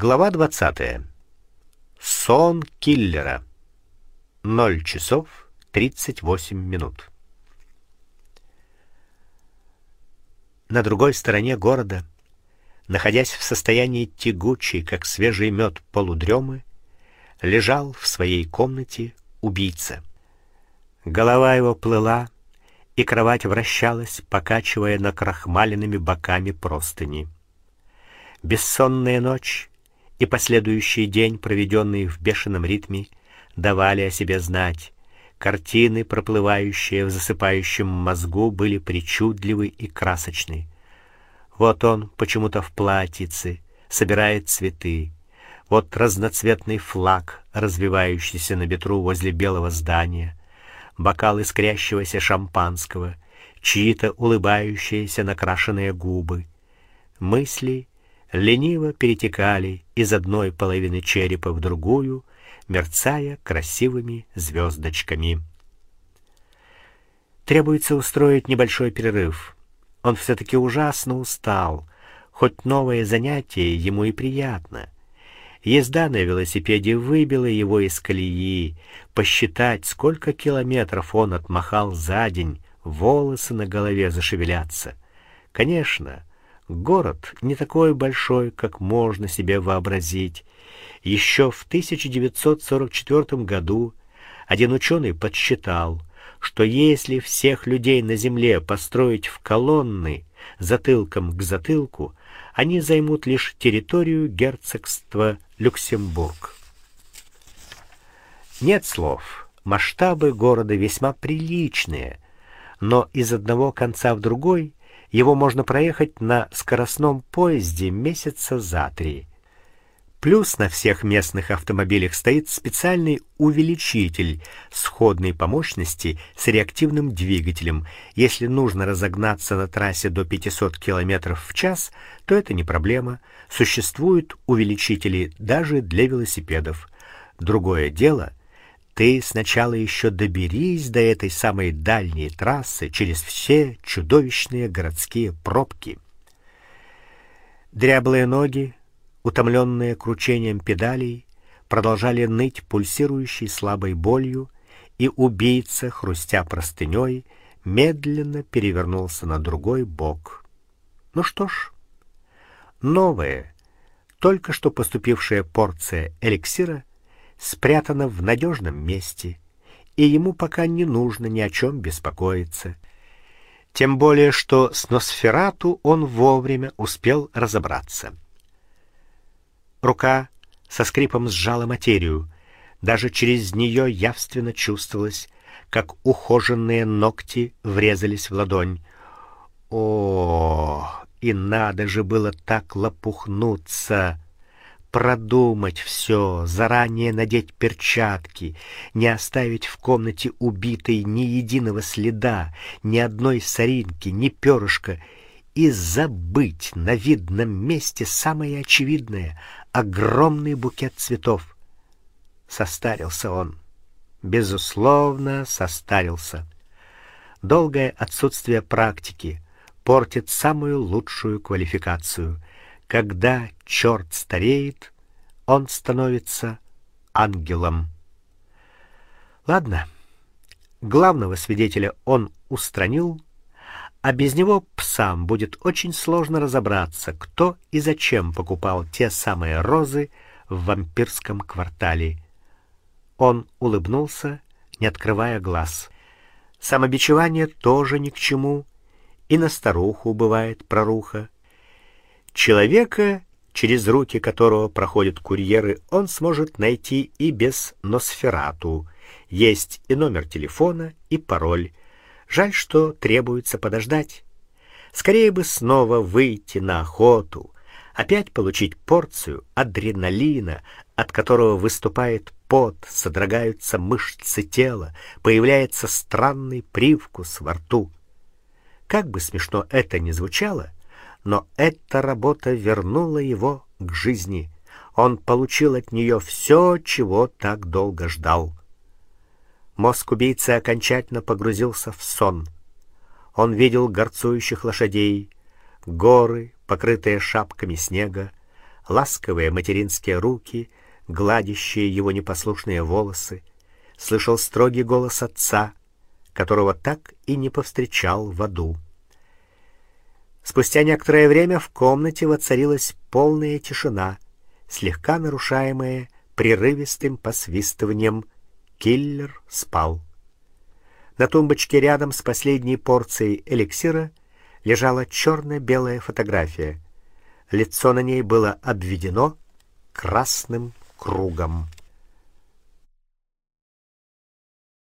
Глава 20. Сон киллера. 0 часов 38 минут. На другой стороне города, находясь в состоянии тягучей, как свежий мед полудремы, лежал в своей комнате убийца. Голова его плыла, и кровать вращалась, покачивая накрахмаленными боками простыни. Бессонная ночь и последующий день, проведенный в бешеном ритме, давали о себе знать. Картины, проплывающие в засыпающем мозгу, были причудливы и красочны. Вот он, почему-то в платьице, собирает цветы. Вот разноцветный флаг, развивающийся на ветру возле белого здания, бокал искрящегося шампанского, чьи-то улыбающиеся накрашенные губы. Мысли лениво перетекали из одной половины черепа в другую, мерцая красивыми звездочками. Требуется устроить небольшой перерыв. Он все таки ужасно устал, хоть новое занятие ему и приятно. Езда на велосипеде выбила его из колеи. Посчитать, сколько километров он отмахал за день, волосы на голове зашевелятся. Конечно, Город не такой большой, как можно себе вообразить. Еще в 1944 году один ученый подсчитал, что если всех людей на земле построить в колонны затылком к затылку, они займут лишь территорию герцогства Люксембург. Нет слов. Масштабы города весьма приличные, но из одного конца в другой его можно проехать на скоростном поезде месяца за три. Плюс на всех местных автомобилях стоит специальный увеличитель сходной по мощности с реактивным двигателем. Если нужно разогнаться на трассе до 500 км в час, то это не проблема. Существуют увеличители даже для велосипедов. Другое дело ты сначала еще доберись до этой самой дальней трассы через все чудовищные городские пробки. Дряблые ноги, утомленные кручением педалей, продолжали ныть пульсирующей слабой болью, и убийца, хрустя простыней, медленно перевернулся на другой бок. Ну что ж, новая, только что поступившая порция эликсира спрятана в надежном месте, и ему пока не нужно ни о чем беспокоиться. Тем более, что с Носферату он вовремя успел разобраться. Рука со скрипом сжала материю. Даже через нее явственно чувствовалось, как ухоженные ногти врезались в ладонь. О, и надо же было так лопухнуться продумать все, заранее надеть перчатки, не оставить в комнате убитой ни единого следа, ни одной соринки, ни перышка и забыть на видном месте самое очевидное огромный букет цветов. Состарился он. Безусловно, состарился. Долгое отсутствие практики портит самую лучшую квалификацию. Когда черт стареет, он становится ангелом. Ладно. Главного свидетеля он устранил, а без него псам будет очень сложно разобраться, кто и зачем покупал те самые розы в вампирском квартале. Он улыбнулся, не открывая глаз. Самобичевание тоже ни к чему, и на старуху бывает проруха. Человека, через руки которого проходят курьеры, он сможет найти и без Носферату. Есть и номер телефона, и пароль. Жаль, что требуется подождать. Скорее бы снова выйти на охоту, опять получить порцию адреналина, от которого выступает пот, содрогаются мышцы тела, появляется странный привкус во рту. Как бы смешно это ни звучало, но эта работа вернула его к жизни. Он получил от нее все, чего так долго ждал. Мозг убийцы окончательно погрузился в сон. Он видел горцующих лошадей, горы, покрытые шапками снега, ласковые материнские руки, гладящие его непослушные волосы, слышал строгий голос отца, которого так и не повстречал в аду. Спустя некоторое время в комнате воцарилась полная тишина, слегка нарушаемая прерывистым посвистыванием. Киллер спал. На тумбочке рядом с последней порцией эликсира лежала черно белая фотография. Лицо на ней было обведено красным кругом.